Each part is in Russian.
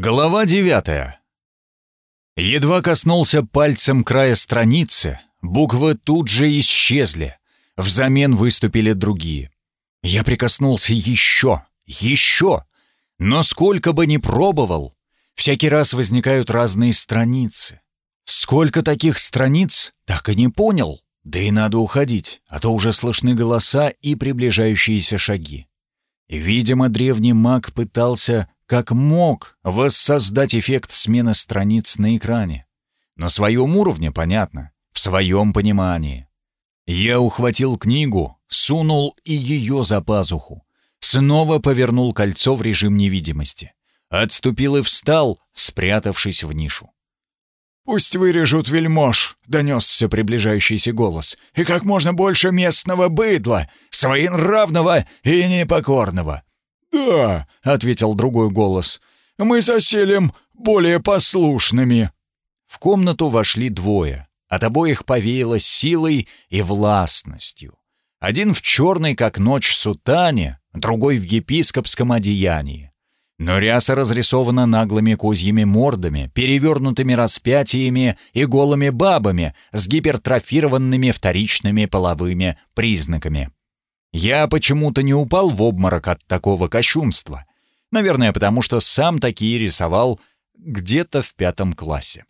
Глава девятая. Едва коснулся пальцем края страницы, буквы тут же исчезли. Взамен выступили другие. Я прикоснулся еще, еще. Но сколько бы ни пробовал, всякий раз возникают разные страницы. Сколько таких страниц, так и не понял. Да и надо уходить, а то уже слышны голоса и приближающиеся шаги. Видимо, древний маг пытался как мог воссоздать эффект смены страниц на экране. На своем уровне, понятно, в своем понимании. Я ухватил книгу, сунул и ее за пазуху. Снова повернул кольцо в режим невидимости. Отступил и встал, спрятавшись в нишу. «Пусть вырежут вельмож», — донесся приближающийся голос, «и как можно больше местного быдла, своенравного и непокорного. «Да», — ответил другой голос, — «мы заселим более послушными». В комнату вошли двое. От обоих повеяло силой и властностью. Один в черной, как ночь, сутане, другой в епископском одеянии. Но ряса разрисована наглыми козьими мордами, перевернутыми распятиями и голыми бабами с гипертрофированными вторичными половыми признаками. Я почему-то не упал в обморок от такого кощунства. Наверное, потому что сам такие рисовал где-то в пятом классе.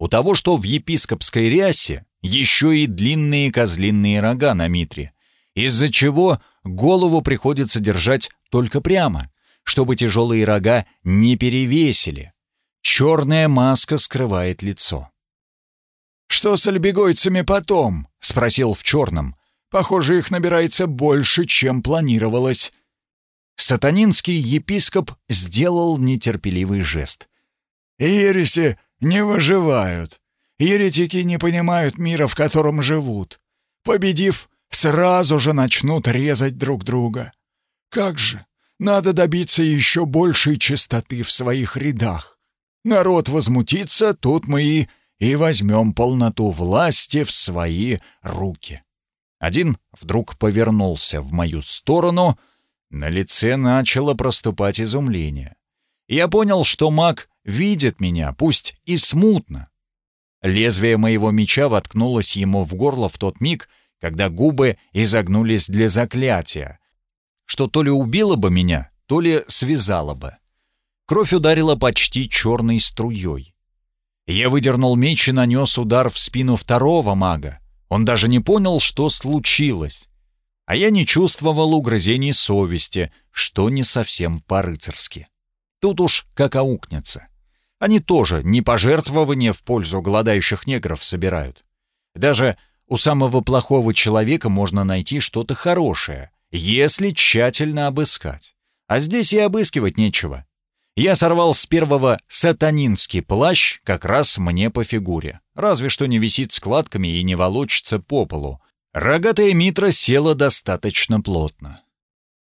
У того, что в епископской рясе, еще и длинные козлиные рога на митре, из-за чего голову приходится держать только прямо, чтобы тяжелые рога не перевесили. Черная маска скрывает лицо. «Что с альбегойцами потом?» — спросил в черном, Похоже, их набирается больше, чем планировалось». Сатанинский епископ сделал нетерпеливый жест. «Ереси не выживают. Еретики не понимают мира, в котором живут. Победив, сразу же начнут резать друг друга. Как же, надо добиться еще большей чистоты в своих рядах. Народ возмутится, тут мы и, и возьмем полноту власти в свои руки». Один вдруг повернулся в мою сторону, на лице начало проступать изумление. Я понял, что маг видит меня, пусть и смутно. Лезвие моего меча воткнулось ему в горло в тот миг, когда губы изогнулись для заклятия, что то ли убило бы меня, то ли связало бы. Кровь ударила почти черной струей. Я выдернул меч и нанес удар в спину второго мага, он даже не понял, что случилось. А я не чувствовал угрызений совести, что не совсем по-рыцарски. Тут уж как аукнется. Они тоже не пожертвования в пользу голодающих негров собирают. Даже у самого плохого человека можно найти что-то хорошее, если тщательно обыскать. А здесь и обыскивать нечего. Я сорвал с первого сатанинский плащ как раз мне по фигуре. Разве что не висит складками и не волочится по полу. Рогатая митра села достаточно плотно.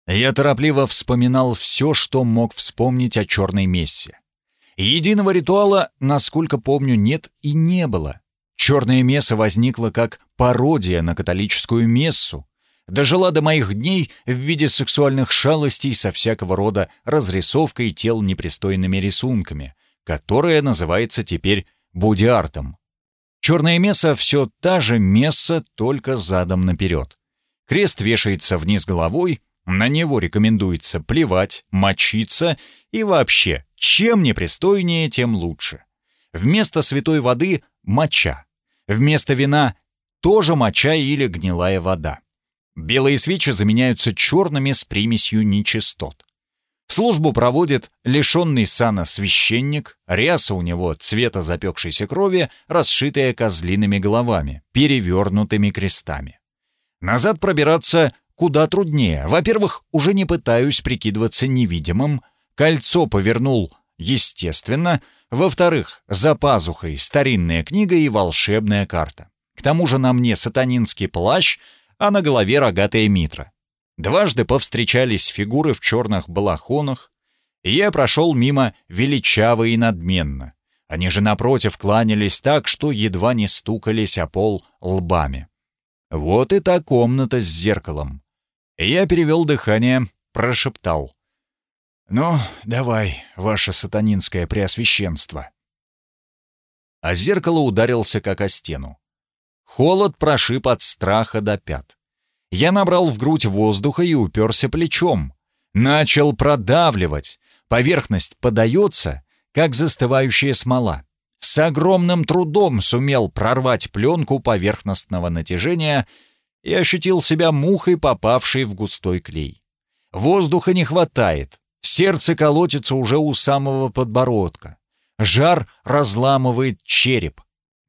Я торопливо вспоминал все, что мог вспомнить о черной мессе. Единого ритуала, насколько помню, нет и не было. Черная месса возникла как пародия на католическую мессу, дожила до моих дней в виде сексуальных шалостей со всякого рода разрисовкой тел непристойными рисунками, которая называется теперь бодиартом. Черное месса все та же месса, только задом наперед. Крест вешается вниз головой, на него рекомендуется плевать, мочиться и вообще, чем непристойнее, тем лучше. Вместо святой воды — моча. Вместо вина — тоже моча или гнилая вода. Белые свечи заменяются черными с примесью нечистот. Службу проводит лишенный сана священник, ряса у него цвета запекшейся крови, расшитая козлиными головами, перевернутыми крестами. Назад пробираться куда труднее. Во-первых, уже не пытаюсь прикидываться невидимым, кольцо повернул естественно. Во-вторых, за пазухой старинная книга и волшебная карта. К тому же на мне сатанинский плащ — а на голове рогатая митра. Дважды повстречались фигуры в черных балахонах, и я прошел мимо величаво и надменно. Они же напротив кланялись так, что едва не стукались о пол лбами. Вот и та комната с зеркалом. Я перевел дыхание, прошептал. «Ну, давай, ваше сатанинское преосвященство». А зеркало ударился как о стену. Холод прошиб от страха до пят. Я набрал в грудь воздуха и уперся плечом. Начал продавливать. Поверхность подается, как застывающая смола. С огромным трудом сумел прорвать пленку поверхностного натяжения и ощутил себя мухой, попавшей в густой клей. Воздуха не хватает, сердце колотится уже у самого подбородка. Жар разламывает череп.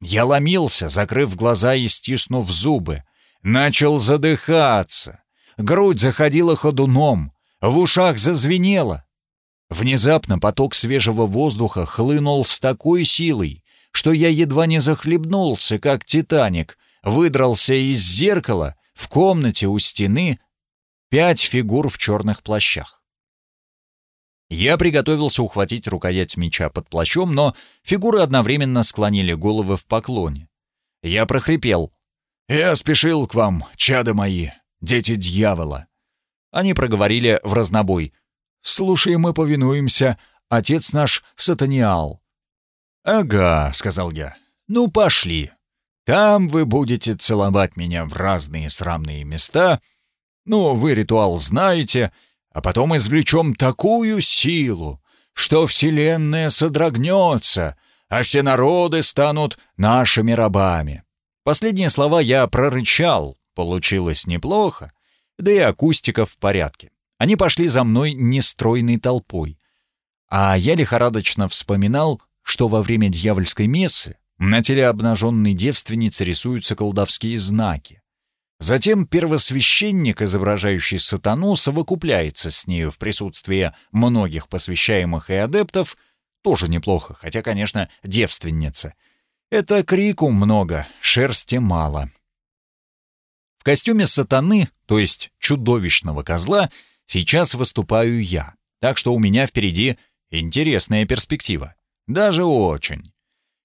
Я ломился, закрыв глаза и стиснув зубы. Начал задыхаться. Грудь заходила ходуном, в ушах зазвенело. Внезапно поток свежего воздуха хлынул с такой силой, что я едва не захлебнулся, как «Титаник», выдрался из зеркала, в комнате у стены пять фигур в черных плащах. Я приготовился ухватить рукоять меча под плащом, но фигуры одновременно склонили головы в поклоне. Я прохрипел. «Я спешил к вам, чады мои, дети дьявола». Они проговорили в разнобой. «Слушай, мы повинуемся, отец наш сатаниал». «Ага», — сказал я. «Ну, пошли. Там вы будете целовать меня в разные срамные места. Ну, вы ритуал знаете, а потом извлечем такую силу, что вселенная содрогнется, а все народы станут нашими рабами. Последние слова я прорычал, получилось неплохо, да и акустика в порядке. Они пошли за мной нестройной толпой. А я лихорадочно вспоминал, что во время дьявольской мессы на теле обнаженной девственницы рисуются колдовские знаки. Затем первосвященник, изображающий сатану, совокупляется с нею в присутствии многих посвящаемых и адептов, тоже неплохо, хотя, конечно, девственница. Это крику много, шерсти мало. В костюме сатаны, то есть чудовищного козла, сейчас выступаю я, так что у меня впереди интересная перспектива. Даже очень.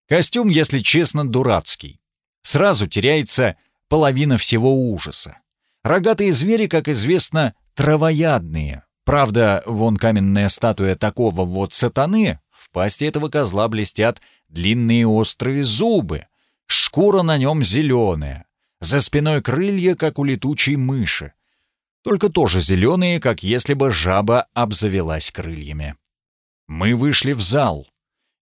Костюм, если честно, дурацкий. Сразу теряется половина всего ужаса. Рогатые звери, как известно, травоядные. Правда, вон каменная статуя такого вот сатаны, в пасти этого козла блестят длинные острые зубы, шкура на нем зеленая, за спиной крылья, как у летучей мыши. Только тоже зеленые, как если бы жаба обзавелась крыльями. Мы вышли в зал.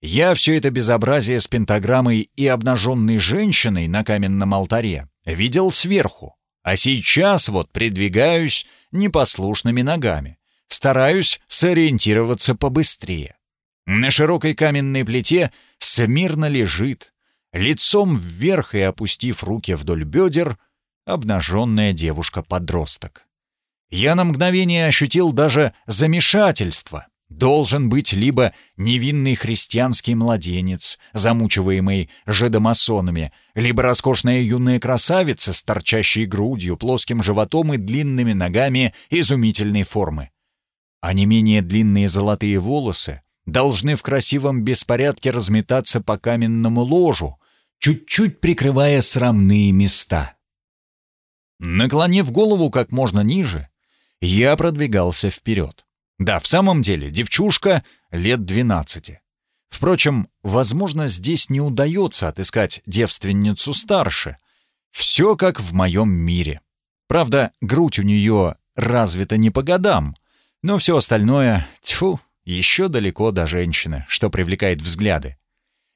Я все это безобразие с пентаграммой и обнаженной женщиной на каменном алтаре видел сверху, а сейчас вот придвигаюсь непослушными ногами, стараюсь сориентироваться побыстрее. На широкой каменной плите смирно лежит, лицом вверх и опустив руки вдоль бедер, обнаженная девушка-подросток. Я на мгновение ощутил даже замешательство — Должен быть либо невинный христианский младенец, замучиваемый жидомасонами, либо роскошная юная красавица с торчащей грудью, плоским животом и длинными ногами изумительной формы. А не менее длинные золотые волосы должны в красивом беспорядке разметаться по каменному ложу, чуть-чуть прикрывая срамные места. Наклонив голову как можно ниже, я продвигался вперед. Да, в самом деле, девчушка лет 12. Впрочем, возможно, здесь не удается отыскать девственницу старше. Все как в моем мире. Правда, грудь у нее развита не по годам, но все остальное, тьфу, еще далеко до женщины, что привлекает взгляды.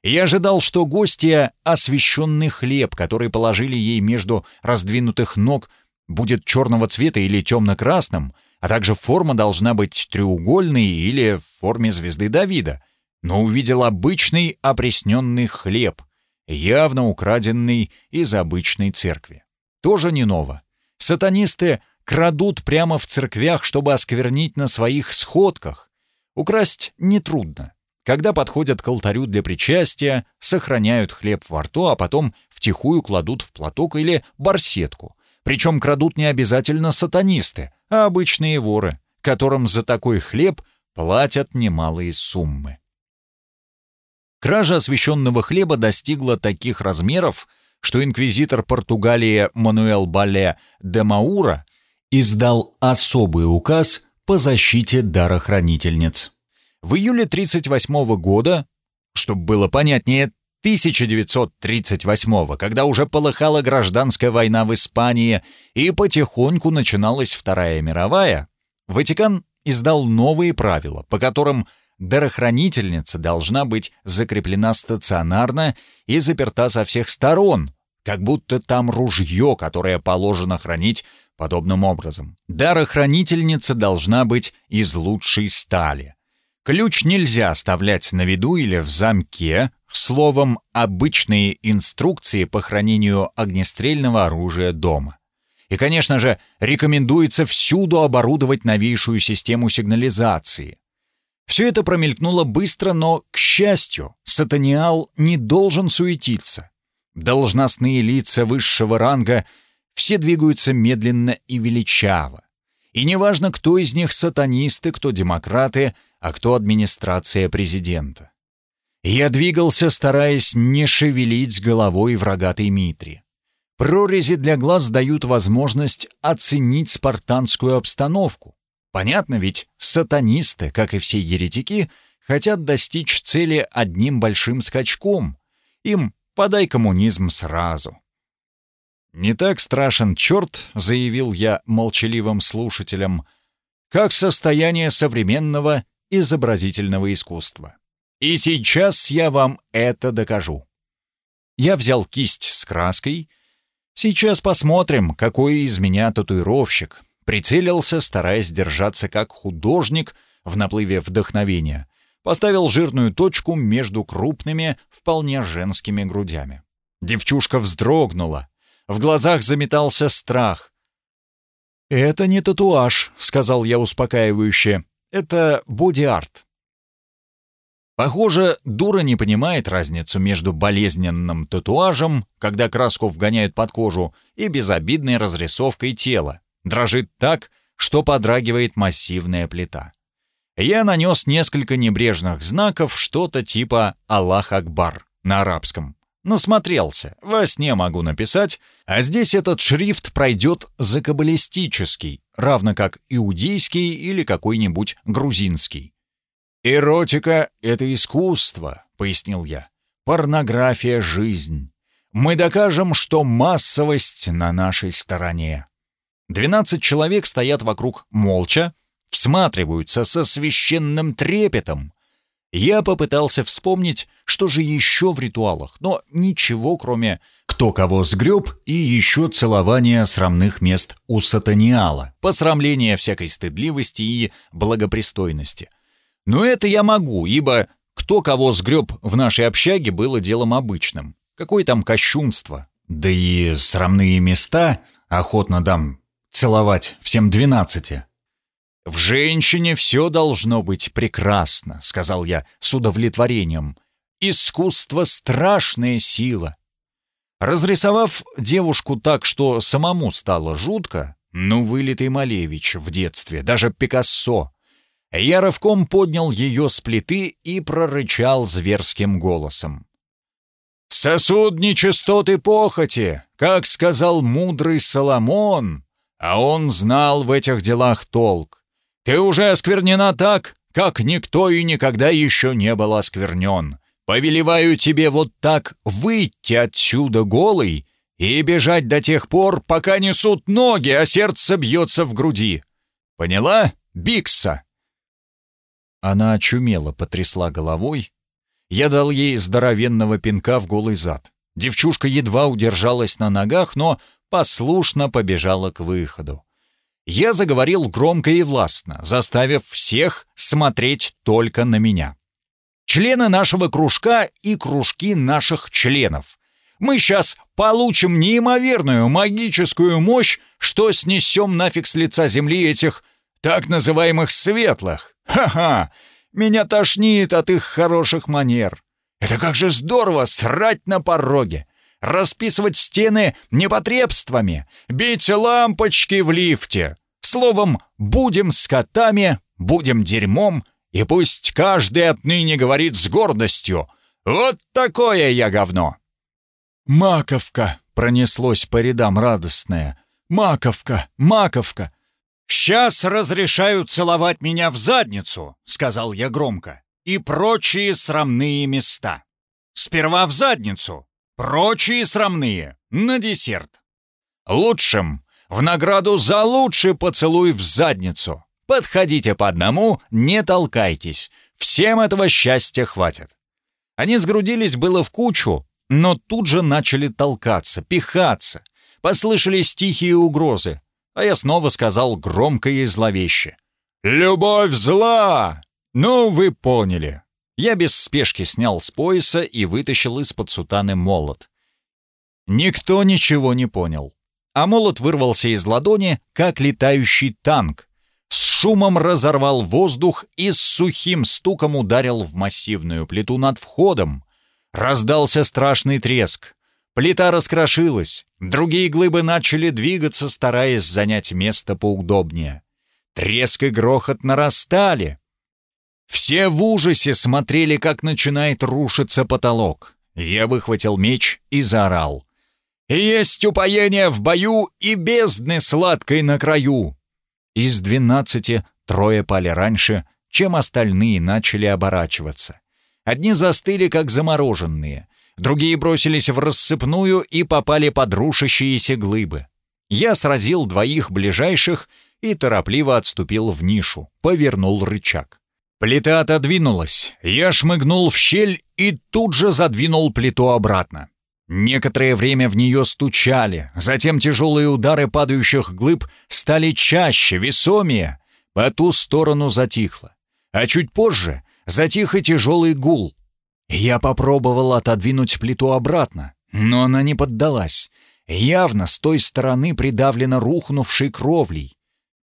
Я ожидал, что гостья освещенный хлеб, который положили ей между раздвинутых ног, будет черного цвета или темно-красным — а также форма должна быть треугольной или в форме звезды Давида, но увидел обычный опресненный хлеб, явно украденный из обычной церкви. Тоже не ново. Сатанисты крадут прямо в церквях, чтобы осквернить на своих сходках. Украсть нетрудно. Когда подходят к алтарю для причастия, сохраняют хлеб во рту, а потом втихую кладут в платок или барсетку. Причем крадут не обязательно сатанисты, а обычные воры, которым за такой хлеб платят немалые суммы. Кража освященного хлеба достигла таких размеров, что инквизитор Португалии Мануэл Бале де Маура издал особый указ, по защите дарохранительниц. В июле 1938 года, чтобы было понятнее, 1938 когда уже полыхала гражданская война в Испании и потихоньку начиналась Вторая мировая, Ватикан издал новые правила, по которым дарохранительница должна быть закреплена стационарно и заперта со всех сторон, как будто там ружье, которое положено хранить подобным образом. Дарохранительница должна быть из лучшей стали. Ключ нельзя оставлять на виду или в замке, словом, обычные инструкции по хранению огнестрельного оружия дома. И, конечно же, рекомендуется всюду оборудовать новейшую систему сигнализации. Все это промелькнуло быстро, но, к счастью, сатаниал не должен суетиться. Должностные лица высшего ранга все двигаются медленно и величаво. И неважно, кто из них сатанисты, кто демократы, а кто администрация президента. Я двигался, стараясь не шевелить головой в рогатой митре. Прорези для глаз дают возможность оценить спартанскую обстановку. Понятно ведь, сатанисты, как и все еретики, хотят достичь цели одним большим скачком. Им подай коммунизм сразу. «Не так страшен черт», — заявил я молчаливым слушателям, «как состояние современного изобразительного искусства. И сейчас я вам это докажу». Я взял кисть с краской. Сейчас посмотрим, какой из меня татуировщик. Прицелился, стараясь держаться как художник в наплыве вдохновения. Поставил жирную точку между крупными, вполне женскими грудями. Девчушка вздрогнула, в глазах заметался страх. «Это не татуаж», — сказал я успокаивающе. «Это боди-арт». Похоже, дура не понимает разницу между болезненным татуажем, когда краску вгоняют под кожу, и безобидной разрисовкой тела. Дрожит так, что подрагивает массивная плита. Я нанес несколько небрежных знаков, что-то типа «Аллах Акбар» на арабском. Насмотрелся, во сне могу написать, а здесь этот шрифт пройдет за каббалистический, равно как иудейский или какой-нибудь грузинский. «Эротика — это искусство», — пояснил я. «Порнография — жизнь. Мы докажем, что массовость на нашей стороне». Двенадцать человек стоят вокруг молча, всматриваются со священным трепетом, я попытался вспомнить, что же еще в ритуалах, но ничего, кроме «кто кого сгреб» и еще целования срамных мест у сатаниала, посрамления всякой стыдливости и благопристойности. Но это я могу, ибо кто кого сгреб в нашей общаге было делом обычным. Какое там кощунство. Да и срамные места охотно дам целовать всем двенадцати. «В женщине все должно быть прекрасно», — сказал я с удовлетворением. «Искусство — страшная сила». Разрисовав девушку так, что самому стало жутко, ну, вылитый Малевич в детстве, даже Пикассо, я рывком поднял ее с плиты и прорычал зверским голосом. «Сосуд нечистоты похоти, как сказал мудрый Соломон, а он знал в этих делах толк. Ты уже осквернена так, как никто и никогда еще не был осквернен. Повелеваю тебе вот так выйти отсюда голый и бежать до тех пор, пока несут ноги, а сердце бьется в груди. Поняла, Бикса?» Она очумело потрясла головой. Я дал ей здоровенного пинка в голый зад. Девчушка едва удержалась на ногах, но послушно побежала к выходу я заговорил громко и властно, заставив всех смотреть только на меня. Члены нашего кружка и кружки наших членов. Мы сейчас получим неимоверную магическую мощь, что снесем нафиг с лица земли этих так называемых светлых. Ха-ха! Меня тошнит от их хороших манер. Это как же здорово срать на пороге, расписывать стены непотребствами, бить лампочки в лифте, Словом, будем скотами, будем дерьмом, и пусть каждый отныне говорит с гордостью «Вот такое я говно!» «Маковка!» — пронеслось по рядам радостное. «Маковка! Маковка!» «Сейчас разрешают целовать меня в задницу», — сказал я громко, «и прочие срамные места. Сперва в задницу, прочие срамные, на десерт. Лучшим, в награду за лучший поцелуй в задницу. Подходите по одному, не толкайтесь, всем этого счастья хватит». Они сгрудились было в кучу, но тут же начали толкаться, пихаться. Послышались тихие угрозы а я снова сказал громко и зловеще. «Любовь зла! Ну, вы поняли!» Я без спешки снял с пояса и вытащил из-под сутаны молот. Никто ничего не понял. А молот вырвался из ладони, как летающий танк. С шумом разорвал воздух и с сухим стуком ударил в массивную плиту над входом. Раздался страшный треск. Плита раскрошилась, другие глыбы начали двигаться, стараясь занять место поудобнее. Треск и грохот нарастали. Все в ужасе смотрели, как начинает рушиться потолок. Я выхватил меч и заорал. «Есть упоение в бою и бездны сладкой на краю!» Из двенадцати трое пали раньше, чем остальные начали оборачиваться. Одни застыли, как замороженные, Другие бросились в рассыпную и попали под рушащиеся глыбы. Я сразил двоих ближайших и торопливо отступил в нишу, повернул рычаг. Плита отодвинулась, я шмыгнул в щель и тут же задвинул плиту обратно. Некоторое время в нее стучали, затем тяжелые удары падающих глыб стали чаще, весомее. По ту сторону затихло. А чуть позже затих и тяжелый гул. Я попробовал отодвинуть плиту обратно, но она не поддалась. Явно с той стороны придавлена рухнувшей кровлей.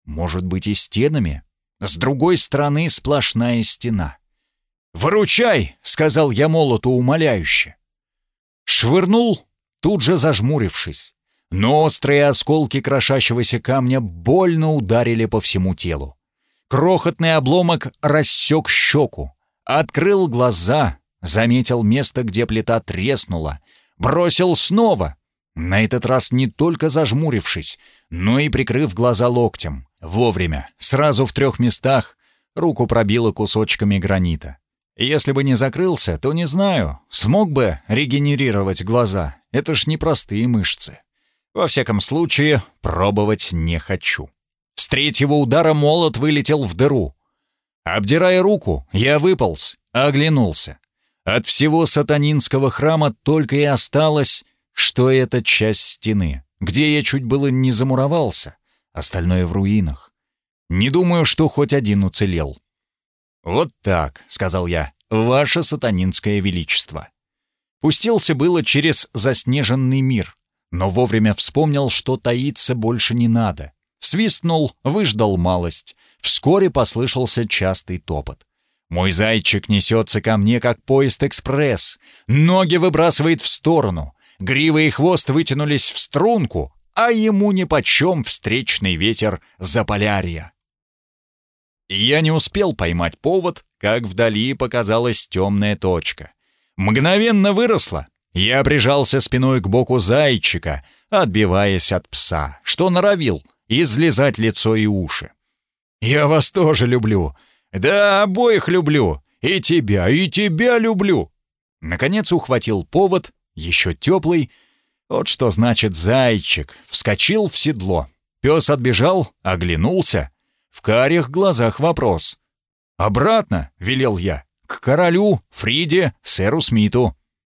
Может быть, и стенами? С другой стороны сплошная стена. «Выручай!» — сказал я молоту умоляюще. Швырнул, тут же зажмурившись. Но острые осколки крошащегося камня больно ударили по всему телу. Крохотный обломок рассек щеку, открыл глаза, Заметил место, где плита треснула. Бросил снова. На этот раз не только зажмурившись, но и прикрыв глаза локтем. Вовремя, сразу в трех местах, руку пробило кусочками гранита. Если бы не закрылся, то не знаю, смог бы регенерировать глаза. Это ж непростые мышцы. Во всяком случае, пробовать не хочу. С третьего удара молот вылетел в дыру. Обдирая руку, я выполз, оглянулся. От всего сатанинского храма только и осталось, что эта часть стены, где я чуть было не замуровался, остальное в руинах. Не думаю, что хоть один уцелел. «Вот так», — сказал я, — «ваше сатанинское величество». Пустился было через заснеженный мир, но вовремя вспомнил, что таиться больше не надо. Свистнул, выждал малость. Вскоре послышался частый топот. Мой зайчик несется ко мне, как поезд-экспресс. Ноги выбрасывает в сторону. Грива и хвост вытянулись в струнку, а ему нипочем встречный ветер Заполярья. Я не успел поймать повод, как вдали показалась темная точка. Мгновенно выросла. Я прижался спиной к боку зайчика, отбиваясь от пса, что норовил излезать лицо и уши. «Я вас тоже люблю», да, обоих люблю. И тебя, и тебя люблю. Наконец ухватил повод, еще теплый. Вот что значит зайчик. Вскочил в седло. Пес отбежал, оглянулся. В карих глазах вопрос. «Обратно», — велел я, — «к королю, Фриде, сэру Смиту».